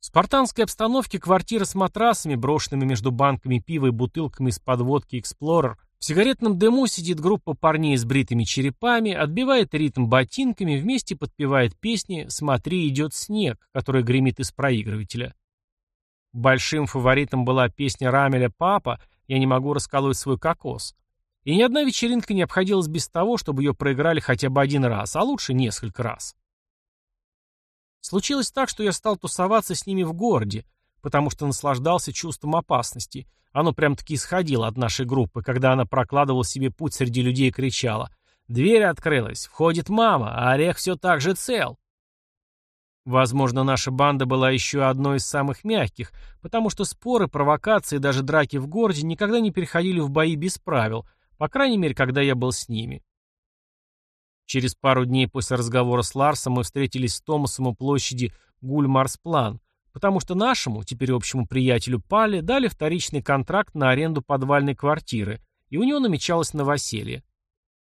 В спартанской обстановке квартира с матрасами, брошенными между банками пива и бутылками из-под водки Explorer, в сигаретном дыму сидит группа парней с бритыми черепами, отбивает ритм ботинками, вместе подпевает песни «Смотри, идет снег», которая гремит из проигрывателя. Большим фаворитом была песня Рамеля «Папа», «Я не могу расколоть свой кокос». И ни одна вечеринка не обходилась без того, чтобы ее проиграли хотя бы один раз, а лучше несколько раз. Случилось так, что я стал тусоваться с ними в городе, потому что наслаждался чувством опасности. Оно прям-таки исходило от нашей группы, когда она прокладывала себе путь среди людей и кричала «Дверь открылась, входит мама, а орех все так же цел». Возможно, наша банда была еще одной из самых мягких, потому что споры, провокации и даже драки в городе никогда не переходили в бои без правил, по крайней мере, когда я был с ними. Через пару дней после разговора с Ларсом мы встретились с Томасом у площади Гульмарсплан, потому что нашему, теперь общему приятелю Пале, дали вторичный контракт на аренду подвальной квартиры, и у него намечалось новоселье.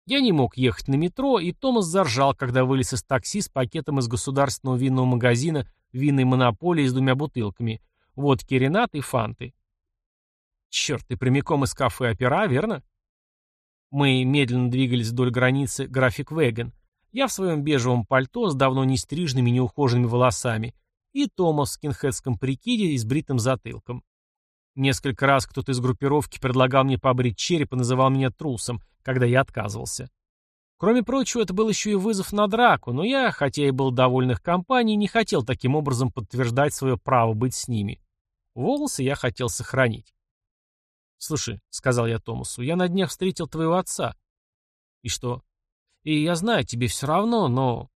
Я не мог ехать на метро, и Томас заржал, когда вылез из такси с пакетом из государственного винного магазина винной монополии с двумя бутылками, водки Ренат и Фанты. Черт, ты прямиком из кафе «Опера», верно? Мы медленно двигались вдоль границы график Веген. Я в своем бежевом пальто с давно не стрижными, неухоженными волосами, и Томас в скинхедском прикиде и с бритым затылком. Несколько раз кто-то из группировки предлагал мне побрить череп и называл меня трусом, когда я отказывался. Кроме прочего, это был еще и вызов на драку, но я, хотя и был доволен их компанией, не хотел таким образом подтверждать свое право быть с ними. Волосы я хотел сохранить. «Слушай», — сказал я Томасу, — «я на днях встретил твоего отца». «И что?» «И я знаю, тебе все равно, но...»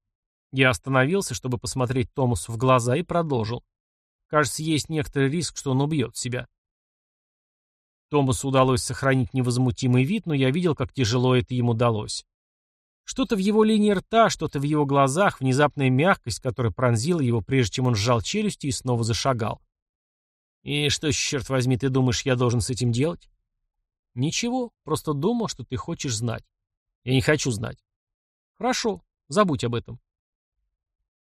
Я остановился, чтобы посмотреть Томасу в глаза, и продолжил. Кажется, есть некоторый риск, что он убьет себя. Томасу удалось сохранить невозмутимый вид, но я видел, как тяжело это ему удалось. Что-то в его линии рта, что-то в его глазах, внезапная мягкость, которая пронзила его, прежде чем он сжал челюсти и снова зашагал. «И что, черт возьми, ты думаешь, я должен с этим делать?» «Ничего, просто думал, что ты хочешь знать. Я не хочу знать. Хорошо, забудь об этом.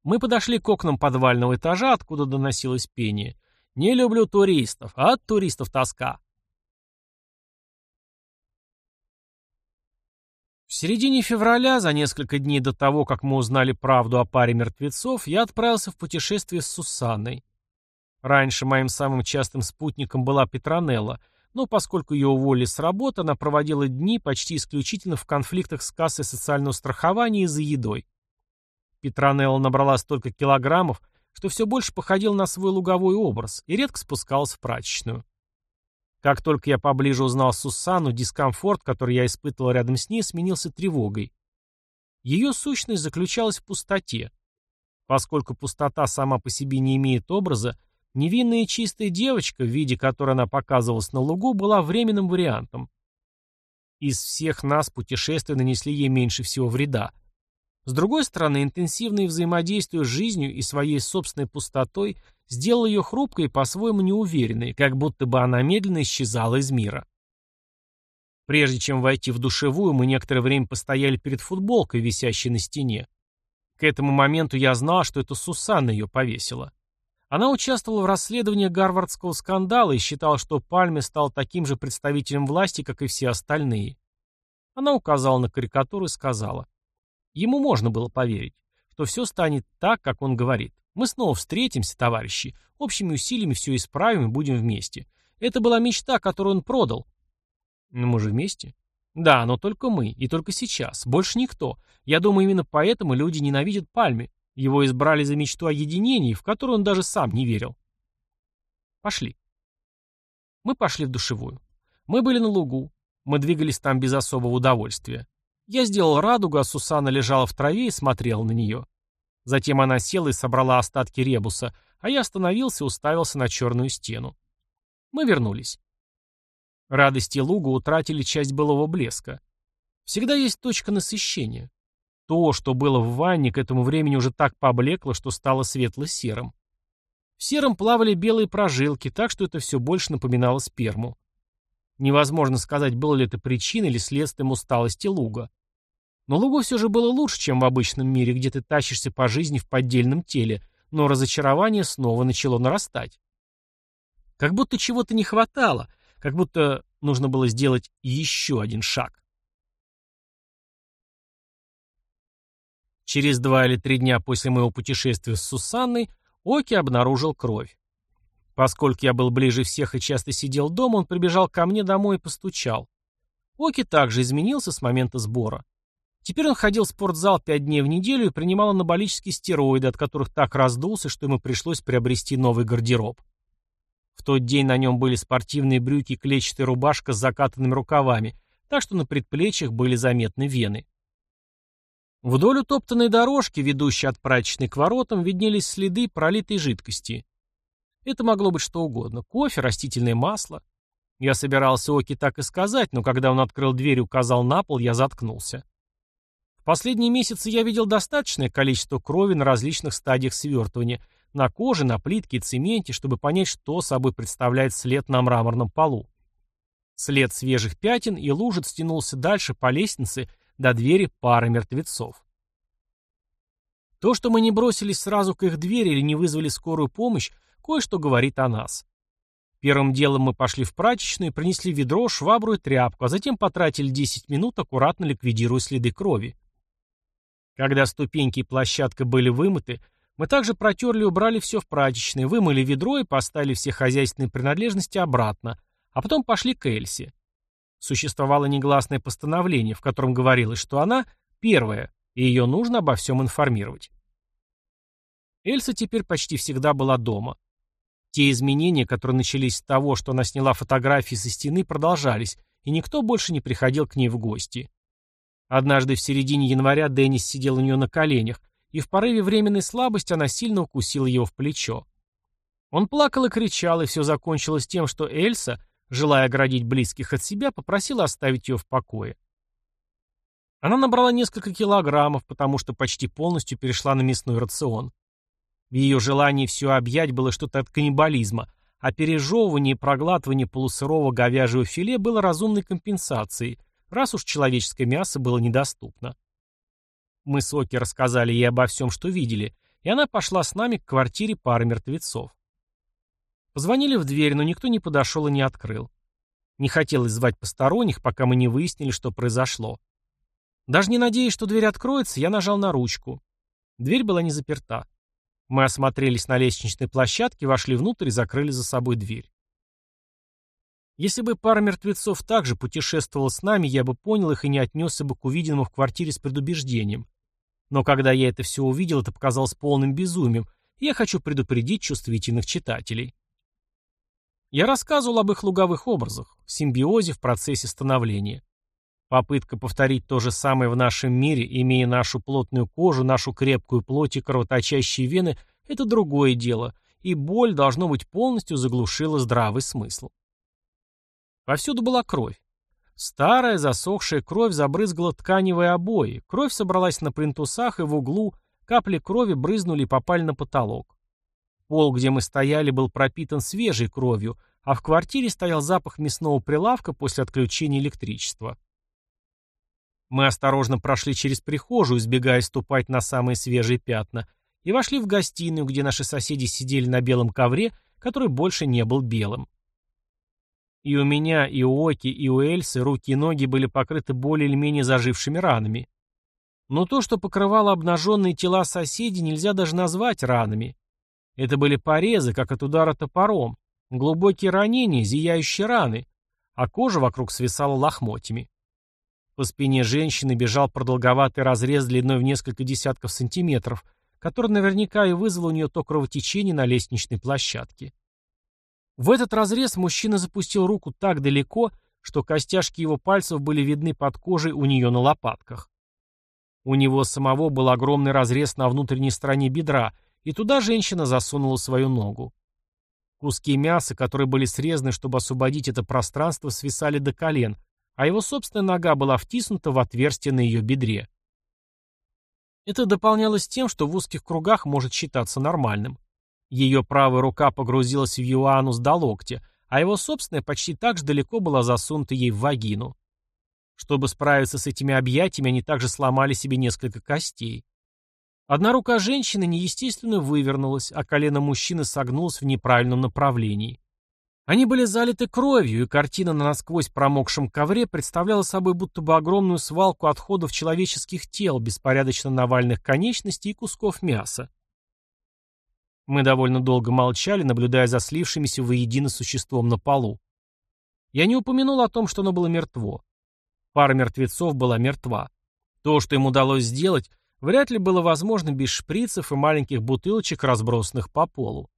Мы подошли к окнам подвального этажа, откуда доносилось пение. Не люблю туристов, а от туристов тоска. В середине февраля, за несколько дней до того, как мы узнали правду о паре мертвецов, я отправился в путешествие с Сусанной. Раньше моим самым частым спутником была Петронелла, но поскольку ее уволили с работы, она проводила дни почти исключительно в конфликтах с кассой социального страхования и за едой. Петронелла набрала столько килограммов, что все больше походил на свой луговой образ и редко спускалась в прачечную. Как только я поближе узнал Сусанну, дискомфорт, который я испытывал рядом с ней, сменился тревогой. Ее сущность заключалась в пустоте. Поскольку пустота сама по себе не имеет образа, невинная и чистая девочка, в виде которой она показывалась на лугу, была временным вариантом. Из всех нас путешествия нанесли ей меньше всего вреда. С другой стороны, интенсивное взаимодействие с жизнью и своей собственной пустотой сделало ее хрупкой и по-своему неуверенной, как будто бы она медленно исчезала из мира. Прежде чем войти в душевую, мы некоторое время постояли перед футболкой, висящей на стене. К этому моменту я знал, что это Сусанна ее повесила. Она участвовала в расследовании гарвардского скандала и считала, что Пальме стал таким же представителем власти, как и все остальные. Она указала на карикатуру и сказала, Ему можно было поверить, что все станет так, как он говорит. Мы снова встретимся, товарищи, общими усилиями все исправим и будем вместе. Это была мечта, которую он продал. Но мы же вместе. Да, но только мы, и только сейчас, больше никто. Я думаю, именно поэтому люди ненавидят Пальме. Его избрали за мечту о единении, в которую он даже сам не верил. Пошли. Мы пошли в душевую. Мы были на лугу. Мы двигались там без особого удовольствия. Я сделал радугу, а Сусана лежала в траве и смотрела на нее. Затем она села и собрала остатки ребуса, а я остановился и уставился на черную стену. Мы вернулись. Радости луга утратили часть былого блеска. Всегда есть точка насыщения. То, что было в ванне, к этому времени уже так поблекло, что стало светло-серым. В сером плавали белые прожилки, так что это все больше напоминало сперму. Невозможно сказать, было ли это причиной или следствием усталости луга. Но лугу все же было лучше, чем в обычном мире, где ты тащишься по жизни в поддельном теле, но разочарование снова начало нарастать. Как будто чего-то не хватало, как будто нужно было сделать еще один шаг. Через два или три дня после моего путешествия с Сусанной Оки обнаружил кровь. Поскольку я был ближе всех и часто сидел дома, он прибежал ко мне домой и постучал. Оки также изменился с момента сбора. Теперь он ходил в спортзал пять дней в неделю и принимал анаболические стероиды, от которых так раздулся, что ему пришлось приобрести новый гардероб. В тот день на нем были спортивные брюки и клетчатая рубашка с закатанными рукавами, так что на предплечьях были заметны вены. Вдоль утоптанной дорожки, ведущей от прачечной к воротам, виднелись следы пролитой жидкости. Это могло быть что угодно. Кофе, растительное масло. Я собирался Оки так и сказать, но когда он открыл дверь и указал на пол, я заткнулся. Последние месяцы я видел достаточное количество крови на различных стадиях свертывания, на коже, на плитке и цементе, чтобы понять, что собой представляет след на мраморном полу. След свежих пятен и лужиц стянулся дальше по лестнице до двери пары мертвецов. То, что мы не бросились сразу к их двери или не вызвали скорую помощь, кое-что говорит о нас. Первым делом мы пошли в прачечную и принесли ведро, швабру и тряпку, а затем потратили 10 минут, аккуратно ликвидируя следы крови. Когда ступеньки и площадка были вымыты, мы также протерли и убрали все в прачечной, вымыли ведро и поставили все хозяйственные принадлежности обратно, а потом пошли к Эльсе. Существовало негласное постановление, в котором говорилось, что она первая, и ее нужно обо всем информировать. Эльса теперь почти всегда была дома. Те изменения, которые начались с того, что она сняла фотографии со стены, продолжались, и никто больше не приходил к ней в гости. Однажды в середине января Деннис сидел у нее на коленях, и в порыве временной слабости она сильно укусила его в плечо. Он плакал и кричал, и все закончилось тем, что Эльса, желая оградить близких от себя, попросила оставить ее в покое. Она набрала несколько килограммов, потому что почти полностью перешла на мясной рацион. В ее желании все объять было что-то от каннибализма, а пережевывание и проглатывание полусырого говяжьего филе было разумной компенсацией – раз уж человеческое мясо было недоступно. Мы с Оки рассказали ей обо всем, что видели, и она пошла с нами к квартире пары мертвецов. Позвонили в дверь, но никто не подошел и не открыл. Не хотелось звать посторонних, пока мы не выяснили, что произошло. Даже не надеясь, что дверь откроется, я нажал на ручку. Дверь была не заперта. Мы осмотрелись на лестничной площадке, вошли внутрь и закрыли за собой дверь. Если бы пара мертвецов также путешествовала с нами, я бы понял их и не отнесся бы к увиденному в квартире с предубеждением. Но когда я это все увидел, это показалось полным безумием, и я хочу предупредить чувствительных читателей. Я рассказывал об их луговых образах, симбиозе в процессе становления. Попытка повторить то же самое в нашем мире, имея нашу плотную кожу, нашу крепкую плоть и кровоточащие вены, это другое дело, и боль, должно быть, полностью заглушила здравый смысл. Повсюду была кровь. Старая засохшая кровь забрызгала тканевые обои, кровь собралась на плинтусах и в углу, капли крови брызнули и попали на потолок. Пол, где мы стояли, был пропитан свежей кровью, а в квартире стоял запах мясного прилавка после отключения электричества. Мы осторожно прошли через прихожую, избегая ступать на самые свежие пятна, и вошли в гостиную, где наши соседи сидели на белом ковре, который больше не был белым. И у меня, и у Оки, и у Эльсы руки и ноги были покрыты более или менее зажившими ранами. Но то, что покрывало обнаженные тела соседей, нельзя даже назвать ранами. Это были порезы, как от удара топором, глубокие ранения, зияющие раны, а кожа вокруг свисала лохмотьями. По спине женщины бежал продолговатый разрез длиной в несколько десятков сантиметров, который наверняка и вызвал у нее то кровотечение на лестничной площадке. В этот разрез мужчина запустил руку так далеко, что костяшки его пальцев были видны под кожей у нее на лопатках. У него самого был огромный разрез на внутренней стороне бедра, и туда женщина засунула свою ногу. Куски мяса, которые были срезаны, чтобы освободить это пространство, свисали до колен, а его собственная нога была втиснута в отверстие на ее бедре. Это дополнялось тем, что в узких кругах может считаться нормальным. Ее правая рука погрузилась в Юанус до локтя, а его собственная почти так же далеко была засунута ей в вагину. Чтобы справиться с этими объятиями, они также сломали себе несколько костей. Одна рука женщины неестественно вывернулась, а колено мужчины согнулось в неправильном направлении. Они были залиты кровью, и картина на насквозь промокшем ковре представляла собой будто бы огромную свалку отходов человеческих тел, беспорядочно навальных конечностей и кусков мяса. Мы довольно долго молчали, наблюдая за слившимися воедино существом на полу. Я не упомянул о том, что оно было мертво. Пара мертвецов была мертва. То, что им удалось сделать, вряд ли было возможно без шприцев и маленьких бутылочек, разбросанных по полу.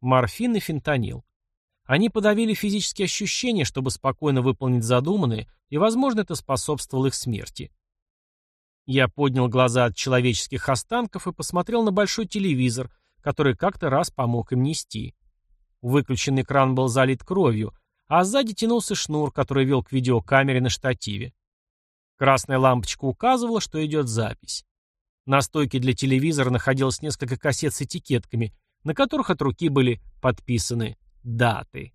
Морфин и фентанил. Они подавили физические ощущения, чтобы спокойно выполнить задуманное, и, возможно, это способствовало их смерти. Я поднял глаза от человеческих останков и посмотрел на большой телевизор, который как-то раз помог им нести. Выключенный кран был залит кровью, а сзади тянулся шнур, который вел к видеокамере на штативе. Красная лампочка указывала, что идет запись. На стойке для телевизора находилось несколько кассет с этикетками, на которых от руки были подписаны даты.